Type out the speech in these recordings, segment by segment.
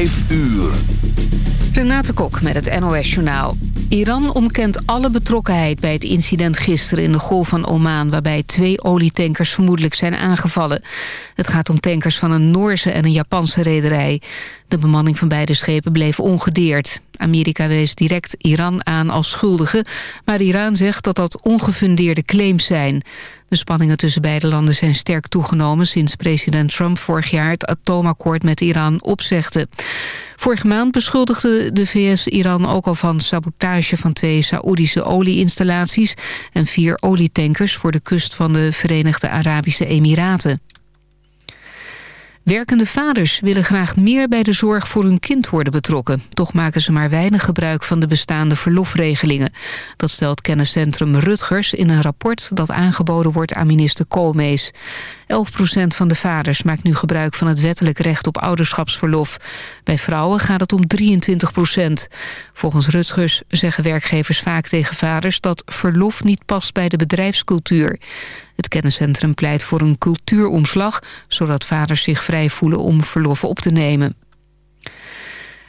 5 uur. Renate Kok met het NOS Journaal. Iran ontkent alle betrokkenheid bij het incident gisteren in de Golf van Oman... waarbij twee olietankers vermoedelijk zijn aangevallen. Het gaat om tankers van een Noorse en een Japanse rederij. De bemanning van beide schepen bleef ongedeerd. Amerika wees direct Iran aan als schuldige... maar Iran zegt dat dat ongefundeerde claims zijn... De spanningen tussen beide landen zijn sterk toegenomen... sinds president Trump vorig jaar het atoomakkoord met Iran opzegde. Vorige maand beschuldigde de VS Iran ook al van sabotage... van twee Saoedische olieinstallaties en vier olietankers... voor de kust van de Verenigde Arabische Emiraten. Werkende vaders willen graag meer bij de zorg voor hun kind worden betrokken. Toch maken ze maar weinig gebruik van de bestaande verlofregelingen. Dat stelt kenniscentrum Rutgers in een rapport dat aangeboden wordt aan minister Koolmees. 11% van de vaders maakt nu gebruik van het wettelijk recht op ouderschapsverlof. Bij vrouwen gaat het om 23% Volgens Rutgers zeggen werkgevers vaak tegen vaders dat verlof niet past bij de bedrijfscultuur. Het kenniscentrum pleit voor een cultuuromslag... zodat vaders zich vrij voelen om verlof op te nemen.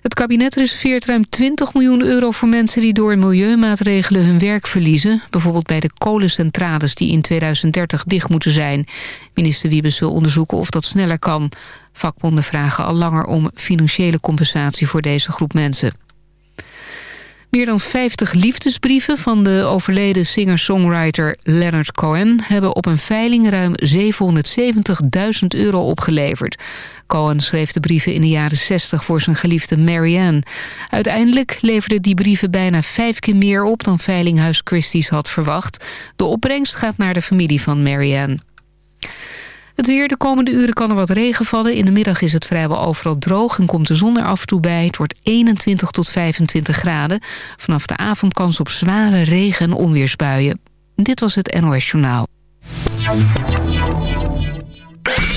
Het kabinet reserveert ruim 20 miljoen euro voor mensen die door milieumaatregelen hun werk verliezen. Bijvoorbeeld bij de kolencentrales die in 2030 dicht moeten zijn. Minister Wiebes wil onderzoeken of dat sneller kan. Vakbonden vragen al langer om financiële compensatie voor deze groep mensen. Meer dan 50 liefdesbrieven van de overleden singer-songwriter Leonard Cohen... hebben op een veiling ruim 770.000 euro opgeleverd. Cohen schreef de brieven in de jaren 60 voor zijn geliefde Marianne. Uiteindelijk leverden die brieven bijna vijf keer meer op... dan Veilinghuis Christie's had verwacht. De opbrengst gaat naar de familie van Marianne. Het weer, de komende uren kan er wat regen vallen. In de middag is het vrijwel overal droog en komt de zon er af en toe bij. Het wordt 21 tot 25 graden. Vanaf de avond kans op zware regen- en onweersbuien. Dit was het NOS Journaal.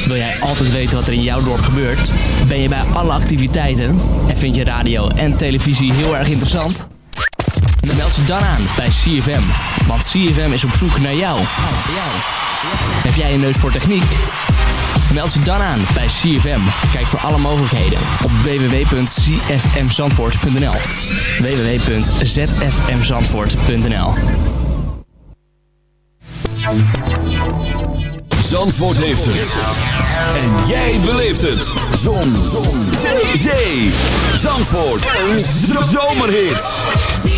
Wil jij altijd weten wat er in jouw dorp gebeurt? Ben je bij alle activiteiten? En vind je radio en televisie heel erg interessant? Meld ze dan aan bij CFM. Want CFM is op zoek naar jou. Heb jij een neus voor techniek? Meld ze dan aan bij CFM. Kijk voor alle mogelijkheden op www.csmzandvoort.nl www.zfmzandvoort.nl Zandvoort heeft het. En jij beleeft het. Zon. Zon. Zee. Zee. Zandvoort. Een zomerhit.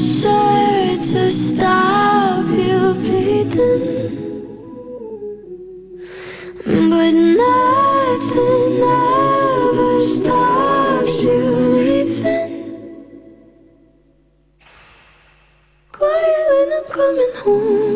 sure to stop you bleeding, but nothing ever stops you leaving. Quiet when I'm coming home.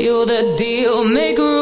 you the deal maker.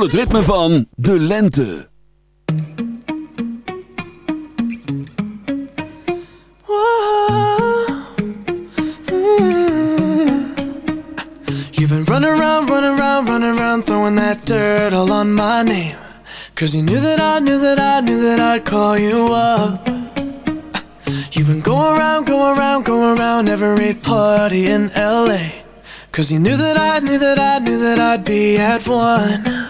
voel het ritme van de lente. You've been running around, running around, running around Throwing that dirt all on my name Cause you knew that I, knew that I, knew that I'd call you up You've been going around, going around, going around Every party in L.A. Cause you knew that I, knew that I, knew that I'd be at one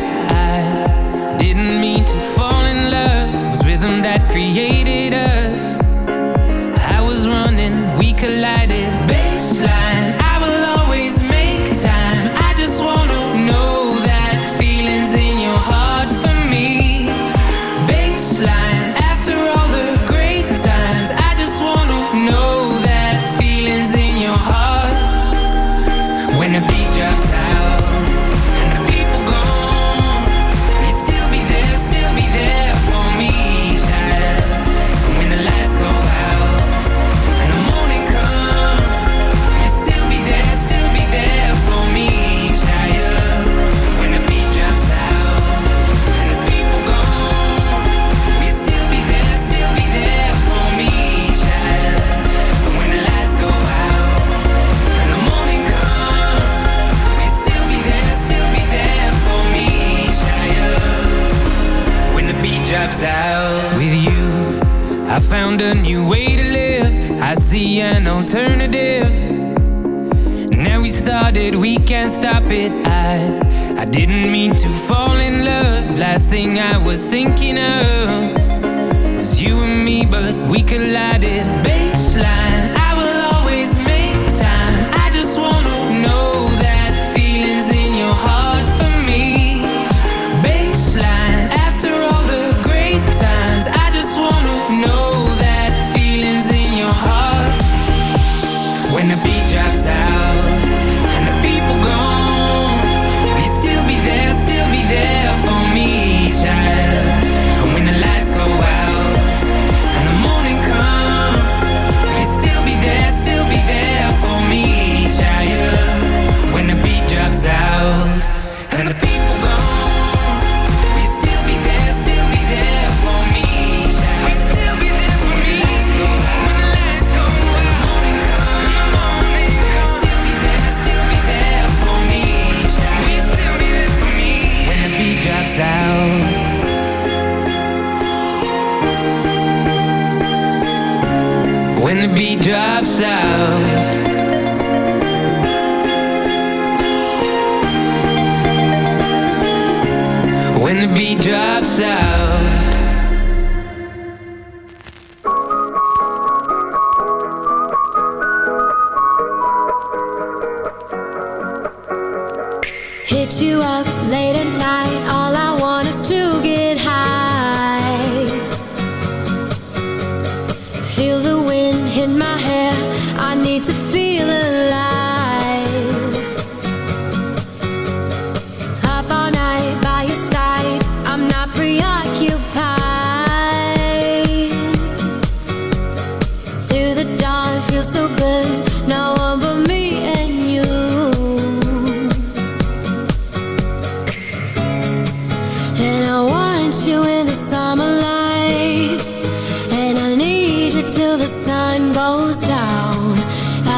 was thinking of was you and me, but we collided.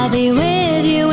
I'll be with you